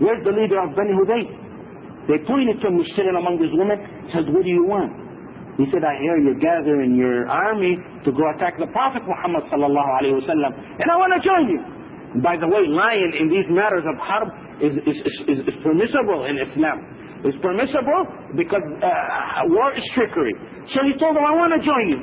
Where's the leader of Bani Hudayl? They pointed to him, sitting among these women, says, what do you want? He said, I hear you're gathering your army to go attack the Prophet Muhammad sallallahu alayhi wasallam, and I want to join you. By the way, lying in these matters of harb is, is, is, is permissible in Islam. It's permissible because uh, war is trickery. So he told him, I want to join you.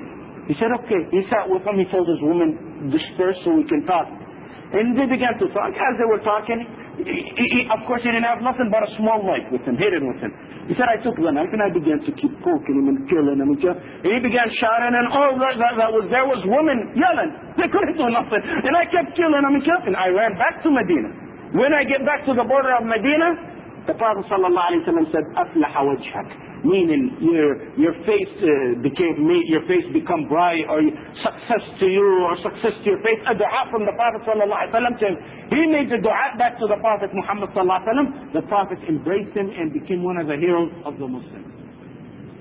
He said, okay. He sat with him. He told his women, disperse so we can talk. And they began to talk. As they were talking, he, he, of course, he didn't have nothing but a small knife with him, hidden with him. He said, I took the knife and I began to keep poking him and killing him. And, kill- and he began shouting, and all that, that, that was there was women yelling. They couldn't do nothing. And I kept killing him and killing him. And I ran back to Medina. When I get back to the border of Medina, the Prophet ﷺ said, أفلح وجهك meaning your your face uh, became me your face become bright or success to you or success to your face. A dua from the Prophet ﷺ to him. He made the dua back to the Prophet Muhammad ﷺ. The Prophet embraced him and became one of the heroes of the Muslims.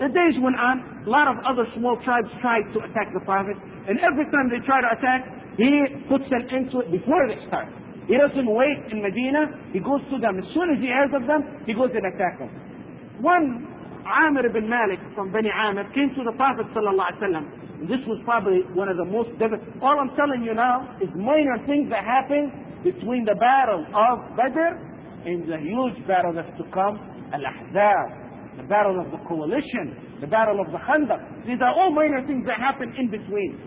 The days went on. A lot of other small tribes tried to attack the Prophet, and every time they try to attack, he puts an end to it before they start. He doesn't wait in Medina. He goes to them. As soon as he hears of them, he goes and attacks them. One Amir ibn Malik from Bani Amir came to the Prophet ﷺ. This was probably one of the most devastating. All I'm telling you now is minor things that happened between the battle of Badr and the huge battle that's to come, Al-Ahzab, the battle of the coalition, the battle of the Khandaq. These are all minor things that happen in between.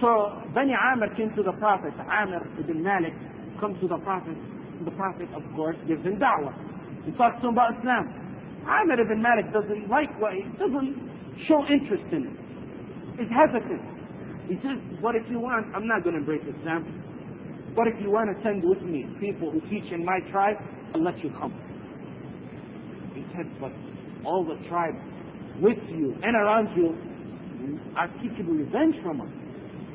So Bani Amir came to the Prophet, Amir ibn Malik comes to the Prophet. The Prophet, of course, gives him da'wah. He talks to him about Islam. Amir ibn Malik doesn't like what he doesn't show interest in it. He's hesitant. He says, What if you want? I'm not going to embrace Islam. What if you want to send with me people who teach in my tribe? I'll let you come. He said, But all the tribes with you and around you are seeking revenge from us.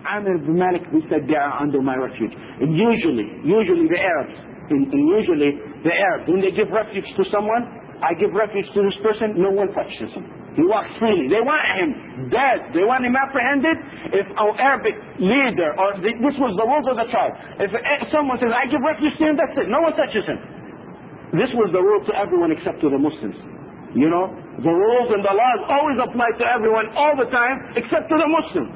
Amir ibn Malik, said, they are under my refuge. And usually, usually the Arabs, and, and usually the Arabs, when they give refuge to someone, I give refuge to this person, no one touches him. He walks freely. They want him dead. They want him apprehended. If our Arabic leader, or the, this was the rules of the tribe, if eh, someone says, I give refuge to him, that's it. No one touches him. This was the rule to everyone except to the Muslims. You know, the rules and the laws always apply to everyone all the time except to the Muslims.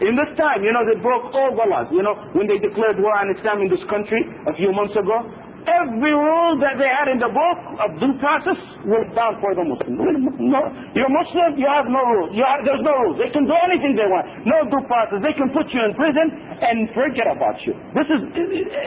In this time, you know, they broke all the laws. You know, when they declared war on Islam in this country a few months ago, every rule that they had in the book of due process went down for the Muslim. No, you're Muslim, you have no rules. There's no rules. They can do anything they want. No due process. They can put you in prison and forget about you. This is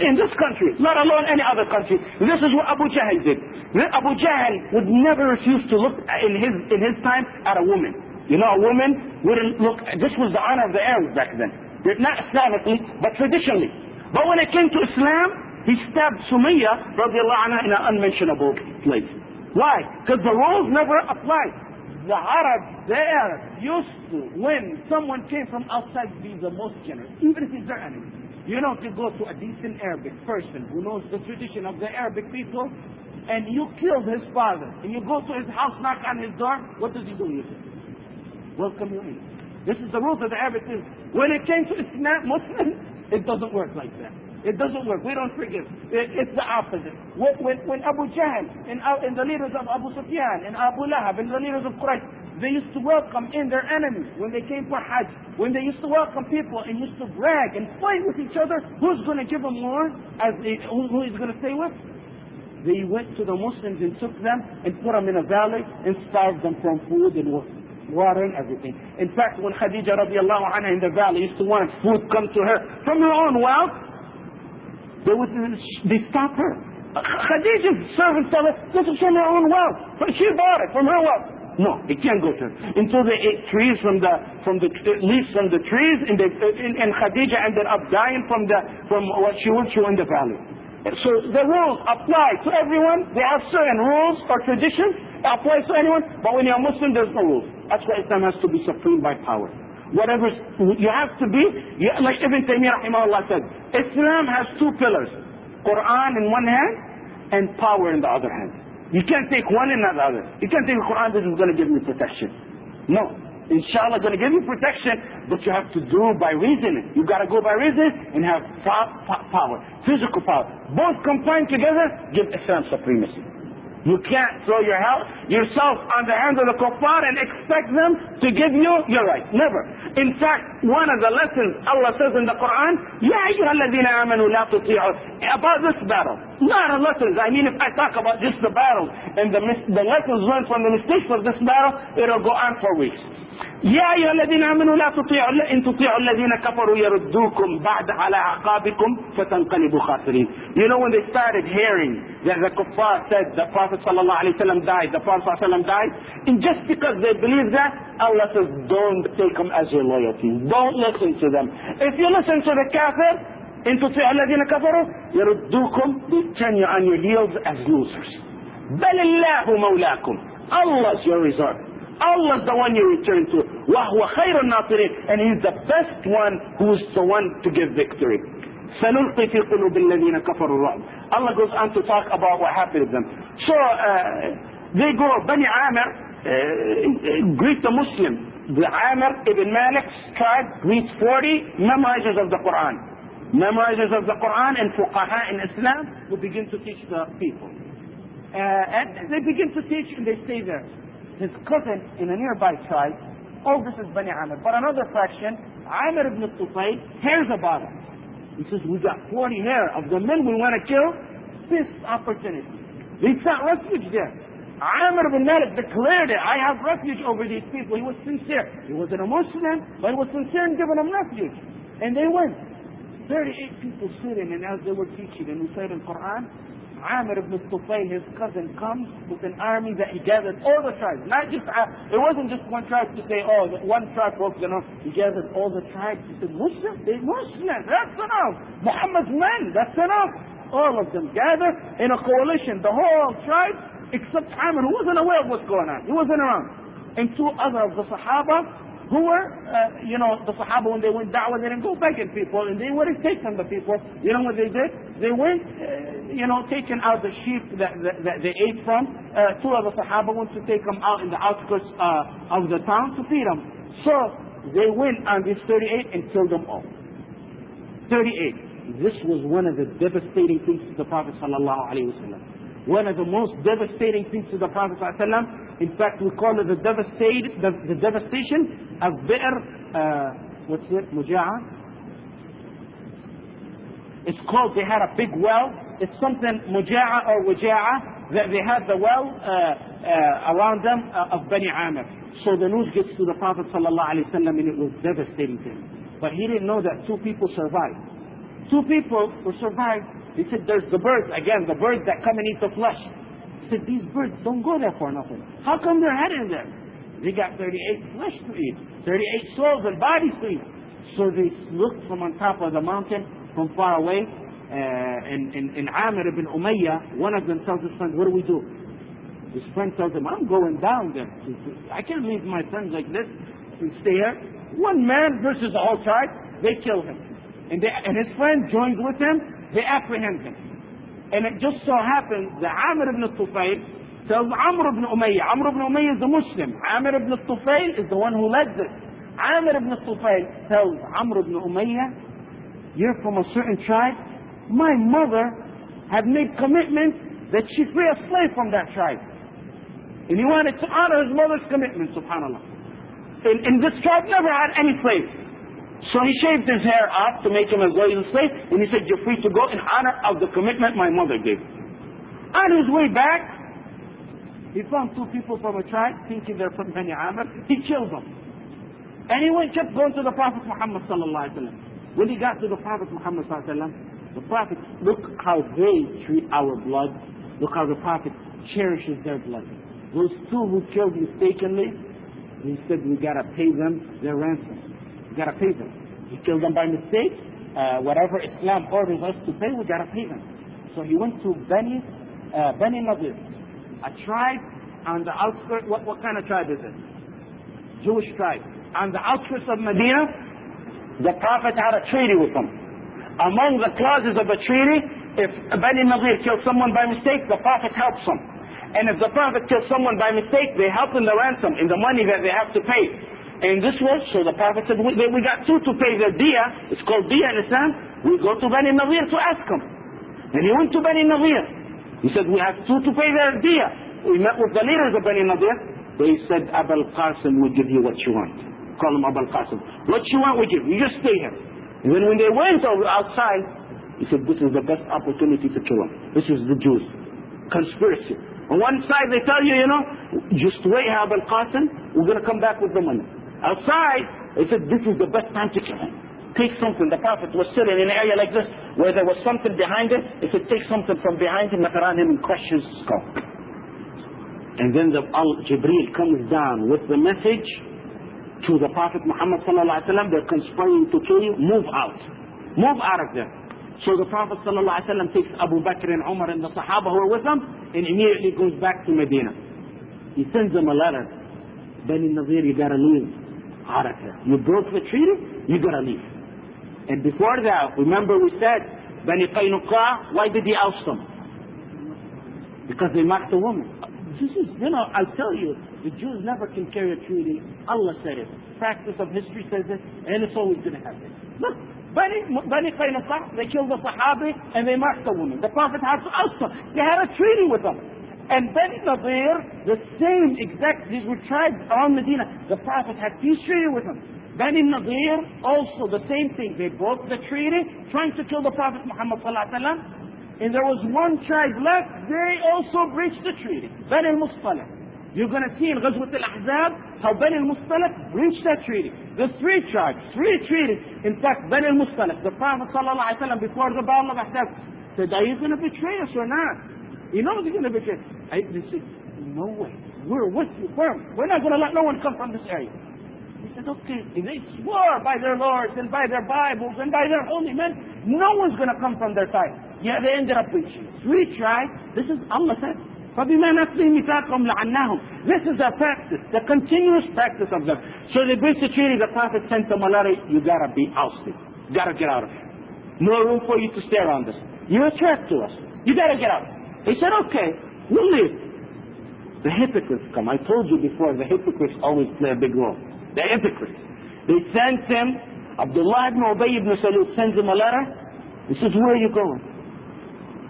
in this country, not alone any other country. This is what Abu Jahl did. Abu Jahl would never refuse to look in his in his time at a woman. You know, a woman wouldn't look, this was the honor of the Arabs back then. Not Islamically, but traditionally. But when it came to Islam, he stabbed Sumayya, anha, in an unmentionable place. Why? Because the rules never applied. The Arabs, the Arabs, used to, when someone came from outside, be the most generous, even if he's their enemy. You know, to go to a decent Arabic person who knows the tradition of the Arabic people, and you killed his father, and you go to his house, knock on his door, what does he do you? welcome you in. This is the rules of the Arabic When it came to Islam, Muslim, it doesn't work like that. It doesn't work. We don't forgive. It, it's the opposite. When, when, when Abu Jahl and, uh, and the leaders of Abu Sufyan and Abu Lahab and the leaders of Quraysh, they used to welcome in their enemies when they came for Hajj. When they used to welcome people and used to brag and fight with each other, who's going to give them more? As they, who, who is going to stay with? They went to the Muslims and took them and put them in a valley and starved them from food and water water and everything. In fact, when Khadija radiallahu anha in the valley used to want food come to her from her own wealth, they would they stop her. Khadija's servants tell her, this is from her own wealth. But she bought it from her wealth. No, it can't go to her. Until they ate trees from the from the leaves from the trees, and, they, and, and Khadija ended up dying from the from what she went through in the valley. So the rules apply to everyone. They have certain rules or traditions that apply to anyone. But when you're a Muslim, there's no rules. That's why Islam has to be supreme by power. Whatever you have to be, you, like Ibn Taymiyyah rahimahullah said, Islam has two pillars. Quran in one hand and power in the other hand. You can't take one and not the other. You can't take Quran, this is going to give you protection. No. Inshallah going to give you protection, but you have to do by reasoning. You got to go by reason and have power, physical power. both combined together give Islam supremacy. You can't throw your help, yourself on the hands of the kuffar and expect them to give you your right. Never. In fact, one of the lessons Allah says in the Quran, يَا أَيُّهَا الَّذِينَ آمَنُوا لَا تُطِيعُوا About this battle. Not the lessons. I mean, if I talk about just the battle and the, the lessons learned from the mistakes of this battle, it'll go on for weeks. يا أيها الذين آمنوا لا تطيعوا إن تطيعوا الذين كفروا يردوكم بعد على أعقابكم فتنقلبوا خاسرين. You know when they started hearing that the kuffar said the Prophet sallallahu alaihi wasallam died, the Prophet sallallahu alaihi wasallam died, and just because they believe that, Allah says don't take them as your loyalty. Don't listen to them. If you listen to the kafir, إن تطيعوا الذين كفروا يردوكم they turn you on your heels as losers. بل الله مولاكم. Allah's your resort. Allah's the one you return to. وَهُوَ خَيْرُ النَّاصِرِينَ And He's the best one who's the one to give victory. سنلقي في قلوب الذين كفروا الرعب. Allah goes on to talk about what happened to them. So uh, they go, Bani Amir, uh, greet the Muslim. The Amir ibn Malik's tribe greets 40 memorizers of the Quran. Memorizers of the Quran and fuqaha in Islam who begin to teach the people. Uh, and they begin to teach and they stay there his cousin in a nearby tribe, oh, this is Bani Amir. But another faction, Amir ibn Tufayl, hears about it. He says, we got 40 here of the men we want to kill. This opportunity. They sought refuge there. Amir ibn Malik declared it. I have refuge over these people. He was sincere. He wasn't a Muslim, but he was sincere in giving them refuge. And they went. 38 people sitting, and as they were teaching and reciting Quran, Amir ibn Tufayl, his cousin, comes with an army that he gathered all the tribes. Not just, uh, it wasn't just one tribe to say, oh, one tribe broke enough. He gathered all the tribes. He said, Muslim, they Muslim, that's enough. Muhammad's men, that's enough. All of them gather in a coalition, the whole tribe, except Amir, who wasn't aware of what's going on. He wasn't around. And two other of the Sahaba who were, uh, you know, the Sahaba when they went da'wah, they didn't go begging people, and they take from the people. You know what they did? They went, uh, you know, taking out the sheep that, that, that they ate from. Uh, two of the Sahaba went to take them out in the outskirts uh, of the town to feed them. So they went on these 38 and killed them all. 38. This was one of the devastating things to the Prophet. One of the most devastating things to the Prophet in fact, we call it the, the, the devastation of Bi'r, uh, what's it, Muja'a? It's called, they had a big well. It's something Muja'a or Waja'a, that they had the well uh, uh, around them uh, of Bani Amir. So the news gets to the Prophet wasallam and it was devastating to him. But he didn't know that two people survived. Two people who survived. He said, there's the birds, again, the birds that come and eat the flesh. Said, these birds don't go there for nothing. How come they're heading there? They got 38 flesh to eat, 38 souls and bodies to eat. So they looked from on top of the mountain from far away. Uh, and, and, and Amir ibn Umayyah, one of them tells his friend, what do we do? His friend tells him, I'm going down there. I can't leave my friends like this and stay here. One man versus the whole tribe, they kill him. And, they, and his friend joins with him, they apprehend him. And it just so happens that Amr ibn Tufayl tells Amr ibn Umayyah. Amr ibn Umayyah is a Muslim. Amr ibn Tufayl is the one who led this. Amr ibn Tufayl tells Amr ibn Umayyah, you're from a certain tribe. My mother had made commitment that she free a slave from that tribe. And he wanted to honor his mother's commitment, subhanAllah. And, and this tribe never had any slaves. So he shaved his hair off to make him a as slave, and he said, you're free to go in honor of the commitment my mother gave. On his way back, he found two people from a tribe, thinking they're from Bani Amr. He killed them. And he went, kept going to the Prophet Muhammad sallallahu alaihi wasallam. When he got to the Prophet Muhammad sallallahu alaihi wasallam, the Prophet, look how they treat our blood. Look how the Prophet cherishes their blood. Those two who killed mistakenly, he said, we gotta pay them their ransom. We gotta pay them. He killed them by mistake. Uh, whatever Islam orders us to pay, we gotta pay them. So he went to Bani, uh, Bani Nadir, a tribe on the outskirts. What, what kind of tribe is it? Jewish tribe. On the outskirts of Medina, the Prophet had a treaty with them. Among the clauses of the treaty, if Bani Nadir kills someone by mistake, the Prophet helps them. And if the Prophet kills someone by mistake, they help in the ransom, in the money that they have to pay. And this was, so the Prophet said, we, we got two to pay their diya. It's called diya in Islam. We go to Bani Nadir to ask them. And he went to Bani Nadir. He said, we have two to pay their dia. We met with the leaders of Bani Nadir. They said, Abul Qasim will give you what you want. Call him Abul Qasim. What you want, we give you. You just stay here. And then when they went outside, he said, this is the best opportunity to kill him. This is the Jews. Conspiracy. On one side they tell you, you know, just wait, Abul Qasim, we're going to come back with the money. Outside, they said, this is the best time to kill him. Take something. The Prophet was sitting in an area like this where there was something behind him. He said, take something from behind him, knock around him and crush his skull. And then the Al Jibreel comes down with the message to the Prophet Muhammad sallallahu alaihi wasallam. They're conspiring to kill you. Move out. Move out of there. So the Prophet wasallam takes Abu Bakr and Umar and the Sahaba who are with him and immediately goes back to Medina. He sends them a letter. Bani Nazir, you gotta leave You broke the treaty, you gotta leave. And before that, remember we said, Bani Qaynuqa, why did he oust them? Because they mocked a woman. This is, you know, I'll tell you, the Jews never can carry a treaty. Allah said it. Practice of history says it, and it's always going to happen. Look, Bani, Bani Qaynuqa, they killed the Sahabi, and they mocked a woman. The Prophet had to oust them. They had a treaty with them. And Bani Nadir, the same exact, these were tribes around Medina. The Prophet had peace treaty with them. Bani Nadir, also the same thing. They broke the treaty, trying to kill the Prophet Muhammad. And there was one tribe left, they also breached the treaty. Bani al-Mustalik. You're going to see in Ghazwat al-Ahzab how Bani al-Mustalik breached that treaty. The three tribes, three treaties. In fact, Bani al-Mustalik, the Prophet wasallam before the Battle of Ahzab said, are you going to betray us or not? You know they're going to betray. I, they said, no way. We're with you firm. We're not going to let no one come from this area. He said, okay. And they swore by their lords and by their Bibles and by their holy men, no one's going to come from their side. Yeah, they ended up breaching. Three tribes. This is Allah said. فبما نقضهم ميثاقهم لعناهم. This is a practice, the continuous practice of them. So they breached the treaty. The Prophet sent them a letter. You gotta be ousted. You gotta get out of here. No room for you to stay around us. You're a threat to us. You gotta get out. He said, okay, leave. The hypocrites come. I told you before, the hypocrites always play a big role. The hypocrites. They sent him, Abdullah ibn Ubay ibn Salul sends him a letter. He says, where are you going?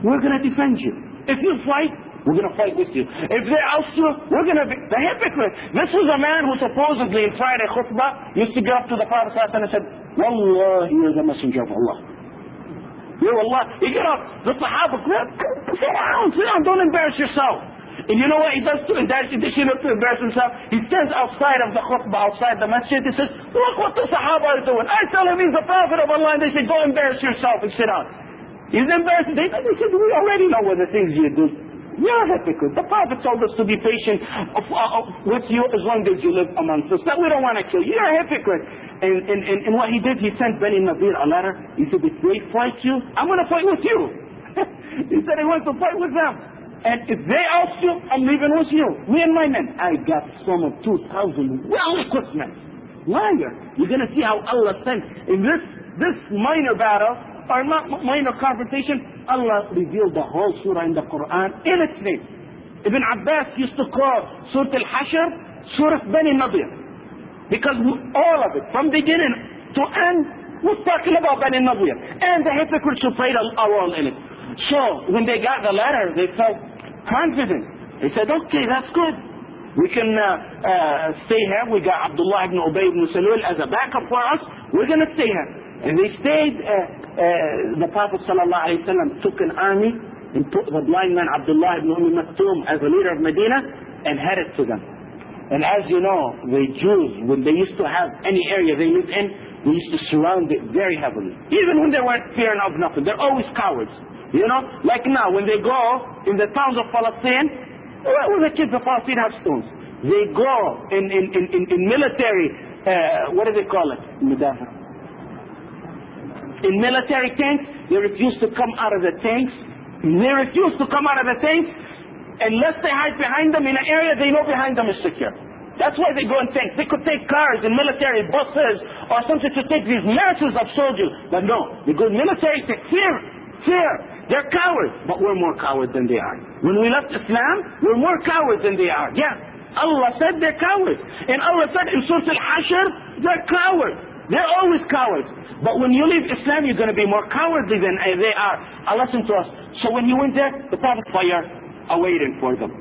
We're going to defend you. If you fight, we're going to fight with you. If they oust you, we're going to be... The hypocrite. This was a man who supposedly in Friday khutbah used to get up to the Prophet and said, Wallah, you're the messenger of Allah. Yeah, Allah. You get up, the Sahaba, sit down, sit down, don't embarrass yourself. And you know what he does to embarrass, addition to embarrass himself? He stands outside of the khutbah, outside the masjid, he says, look what the Sahaba are doing. I tell him he's the Prophet of Allah, and they say, go embarrass yourself and sit down. He's embarrassed. They, they said, we already know what the things you do. You're a hypocrite. The Prophet told us to be patient uh, with you as long as you live amongst us. That we don't want to kill you. You're a hypocrite. And, and, and, and what he did, he sent Bani Nadir a letter. He said, if they fight you, I'm going to fight with you. he said he wants to fight with them. And if they oust you, I'm leaving with you. Me and my men. I got some of 2,000 well-equipped men. Liar. You're going to see how Allah sent. In this, this minor battle, or not minor confrontation, Allah revealed the whole surah in the Quran in its name. Ibn Abbas used to call Surah Al-Hashr Surah Bani Nadir. Because all of it, from beginning to end, was talking about Bani Nadir. And the hypocrites who played a, a role in it. So, when they got the letter, they felt confident. They said, okay, that's good. We can uh, uh, stay here. We got Abdullah ibn Ubay ibn Salul as a backup for us. We're going to stay here. And they stayed. Uh, uh, the Prophet ﷺ took an army and put the blind man Abdullah ibn Umm Maktoum as the leader of Medina and headed to them. And as you know, the Jews, when they used to have any area they lived in, they used to surround it very heavily. Even when they weren't fearing of nothing. They're always cowards. You know, like now, when they go in the towns of Palestine, well, the kids of Palestine have stones. They go in, in, in, in, in military, uh, what do they call it? In military tanks, they refuse to come out of the tanks. They refuse to come out of the tanks unless they hide behind them in an area they know behind them is secure. That's why they go in tanks. They could take cars and military buses or something to take these masses of soldiers. But no, they go military to fear, fear. They're cowards, but we're more cowards than they are. When we left Islam, we're more cowards than they are. Yeah, Allah said they're cowards. And Allah said in Surah Al-Hashr, they're cowards. They're always cowards. But when you leave Islam, you're going to be more cowardly than they are. Uh, listen to us. So when you went there, the Prophet fire awaiting for them.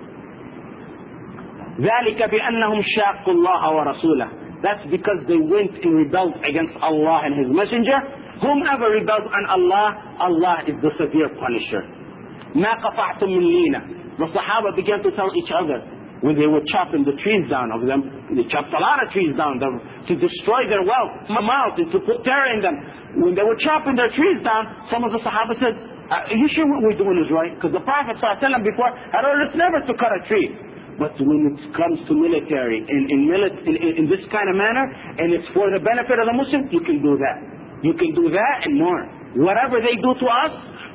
ذلك بأنهم شاقوا الله ورسوله That's because they went and rebelled against Allah and His Messenger. Whomever rebels on Allah, Allah is the severe punisher. ما قطعتم من لينة The Sahaba began to tell each other when they were chopping the trees down of them, they chopped a lot of trees down to destroy their wealth, mouth, and to put terror in them. When they were chopping their trees down, some of the Sahaba said, uh, are you sure what we're doing is right? Because the Prophet ﷺ before had ordered never to cut a tree. But when it comes to military, in, in, in, in this kind of manner, and it's for the benefit of the Muslim, you can do that. You can do that and more. Whatever they do to us,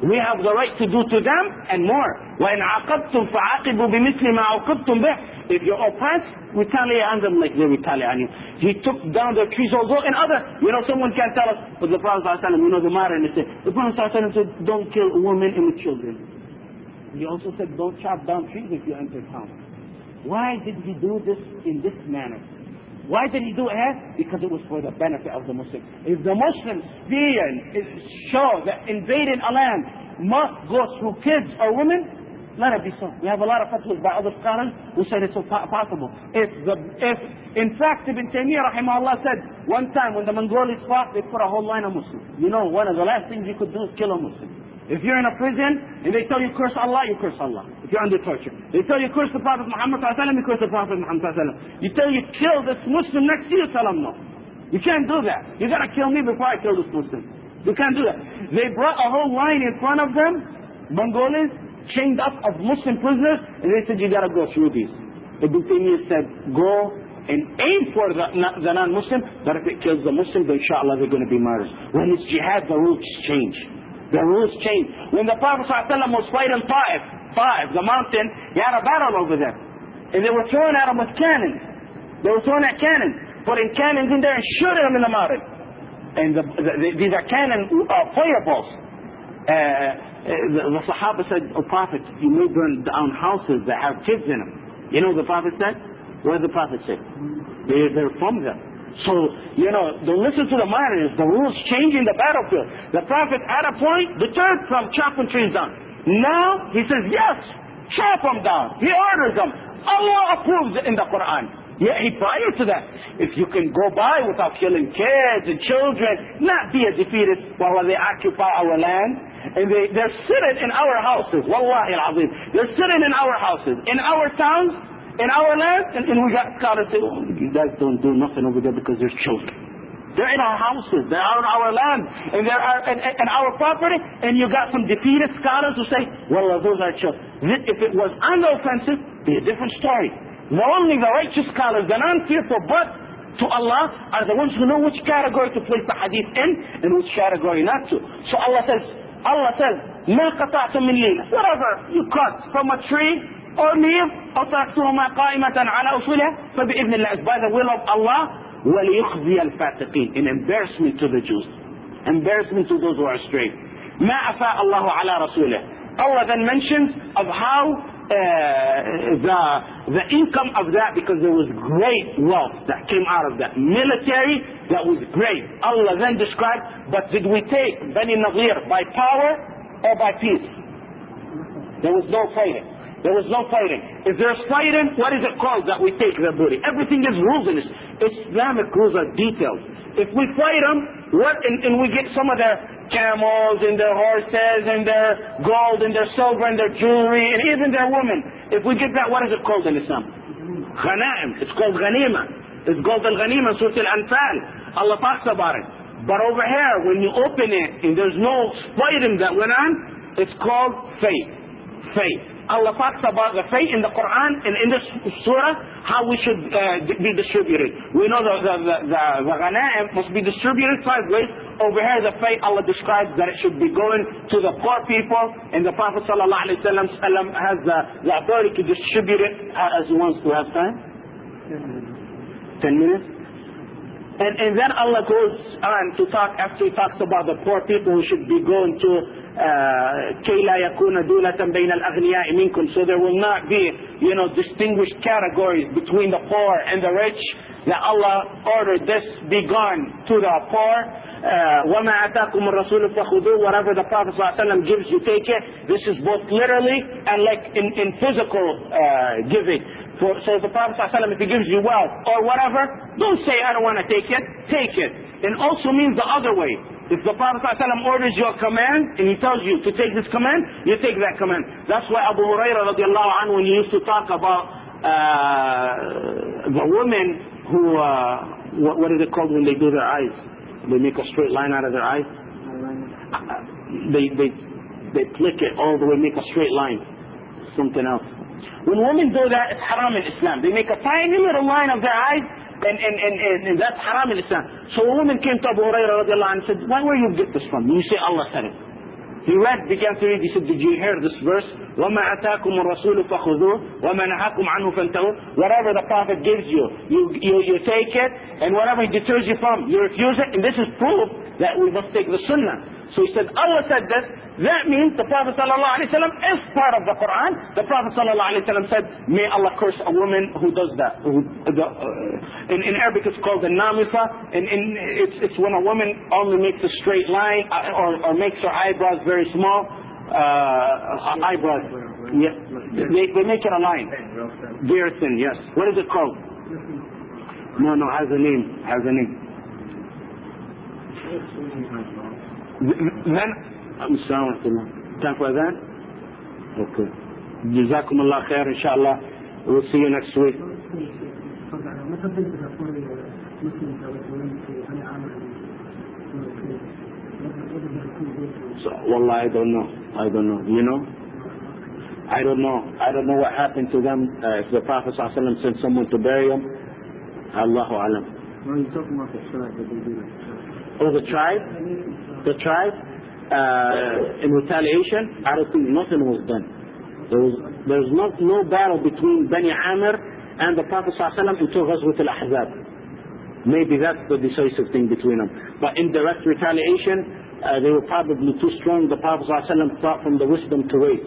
we have the right to do to them and more. وَإِنْ عَاقَبْتُمْ فَعَاقِبُوا بِمِثْلِ مَا عُوقِبْتُمْ بِهِ If you're oppressed, retaliate on them like they retaliate on you. He took down their trees, although in other, you know, someone can tell us, but the Prophet ﷺ, you know the modern, said, the Prophet ﷺ said, don't kill women and children. He also said, don't chop down trees if you enter town. Why did he do this in this manner? Why did he do it? Eh? Because it was for the benefit of the Muslims. If the Muslims fear and show that invading a land must go through kids or women, let it be so. We have a lot of fatwas by other scholars who said it's possible. If the if in fact Ibn Taymiyyah rahimahullah said one time when the Mongols fought, they put a whole line of Muslims. You know, one of the last things you could do is kill a Muslim. If you're in a prison and they tell you curse Allah, you curse Allah. If you're under torture. They tell you curse the Prophet Muhammad you curse the Prophet Muhammad You tell you kill this Muslim next to you, tell him no. You can't do that. You gotta kill me before I kill this Muslim. You can't do that. They brought a whole line in front of them, Mongols, chained up of Muslim prisoners, and they said you gotta go through these. Ibn Taymiyyah said, go and aim for the, the non-Muslim, but if it kills the Muslim, then inshallah they're going to be martyrs. When it's jihad, the rules change. The rules changed. When the Prophet ﷺ was fighting Ta'if, Ta'if, the mountain, he had a battle over there. And they were throwing at him with cannons. They were throwing at cannons, putting cannons in there and shooting them in the mountain. And the, the, these are cannon uh, fireballs. Uh, uh, the, the Sahaba said, Oh Prophet, you may burn down houses that have kids in them. You know what the Prophet said? What did the Prophet say? They, they're from them. So, you know, don't listen to the miners. The rules changing the battlefield. The Prophet at a point deterred from chopping trees down. Now, he says, yes, chop them down. He orders them. Allah approves it in the Quran. Yet he prior to that, if you can go by without killing kids and children, not be a defeatist while they occupy our land, and they, they're sitting in our houses, wallahi al-azim, they're sitting in our houses, in our towns, in our land, and, and we got scholars say, oh, you guys don't do nothing over there because there's children. They're in our houses, they're on our land, and they're our, and, and our property, and you got some defeated scholars who say, well, those are children. If it was unoffensive, be a different story. The only the righteous scholars, the non-fearful, but to Allah are the ones who know which category to place the hadith in and which category not to. So Allah says, Allah says, ما قطعتم من ليلة. Whatever you cut from a tree or leave أو تركتهما قائمة على أصولها فبإذن الله by the will of Allah وليخزي الفاتقين in embarrassment to the Jews embarrassment to those who are astray ما أفاء الله على رسوله Allah then mentions of how uh, the the income of that because there was great wealth that came out of that military that was great Allah then described but did we take Bani Nadir by power or by peace there was no fighting there was no fighting. If there's fighting, what is it called that we take their booty? Everything is rules in this. Islamic rules are detailed. If we fight them, what, and, and we get some of their camels and their horses and their gold and their silver and their jewelry and even their women, if we get that, what is it called in Islam? Ghanaim. It's called ghanima. It's called al-ghanima, Surah Al-Anfal. Allah talks about it. But over here, when you open it and there's no fighting that went on, it's called fay'. Fay'. Allah talks about the fay' in the Quran and in this surah, how we should uh, be distributed. We know the, the, the, the, the ghanaim must be distributed five ways. Over here, the fay', Allah describes that it should be going to the poor people, and the Prophet ﷺ has the, the authority to distribute it as he wants to have time. Ten minutes. And, and then Allah goes on to talk, after he talks about the poor people who should be going to uh, كي لا يكون دولة بين الأغنياء منكم so there will not be you know distinguished categories between the poor and the rich that Allah ordered this be gone to the poor uh, وما أتاكم الرسول فخذوه whatever the Prophet ﷺ gives you take it this is both literally and like in, in physical uh, giving for, so the Prophet ﷺ, if he gives you wealth or whatever, don't say, I don't want to take it. Take it. It also means the other way. If the Prophet ﷺ orders you a command and he tells you to take this command, you take that command. That's why Abu Hurairah radiallahu anhu, when he used to talk about uh, the women who, uh, what, what is it called when they do their eyes? They make a straight line out of their eyes. They, they, they flick it all the way, make a straight line. Something else. When women do that, it's haram in Islam. They make a tiny little line of their eyes, and, and, and, and, and that's haram in Islam. So a woman came to Abu Hurairah radiallahu anh and said, why, where you get this from? You say Allah said it. He read, began to read, he said, did you hear this verse? وَمَا أَتَاكُمُ الرَّسُولُ فَخُذُوهُ وَمَا نَهَاكُمْ عَنْهُ فَانْتَهُوا Whatever the Prophet gives you, you, you, you take it, and whatever he deters you from, you refuse it, and this is proof that we must take the Sunnah. So he said, Allah said this, that means the Prophet ﷺ is part of the Quran. The Prophet ﷺ said, may Allah curse a woman who does that. Who, the, uh, in, in Arabic it's called the namisa. And it's, it's when a woman only makes a straight line uh, or, or makes her eyebrows very small. Uh, eyebrows. Yeah. They, they make it a line. Very thin, yes. What is it called? No, no, has a name. Has a name. من السلام ورحمة الله time for that? okay جزاكم الله خير إن شاء الله. We'll see you next week. So, والله I don't know. I don't know. You know? I don't know. I don't know what happened to them uh, if the Prophet sent someone to bury them. Allahu Alam. You talking about the tribe. Oh the tribe? The tribe uh, in retaliation, I don't think nothing was done. There was there was not no battle between Bani Amir and the Prophet ﷺ until Ghazwat al-Ahzab. Maybe that's the decisive thing between them. But in direct retaliation, uh, they were probably too strong. The Prophet ﷺ thought from the wisdom to wait.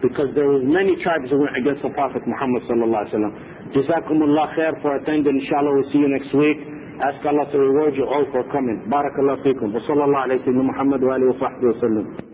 Because there were many tribes that went against the Prophet Muhammad sallallahu alaihi wasallam. Khair for attending. Inshallah, we'll see you next week. Ask Allah to reward you all for coming. Barakallah fikum. Wa sallallahu alayhi wa sallam.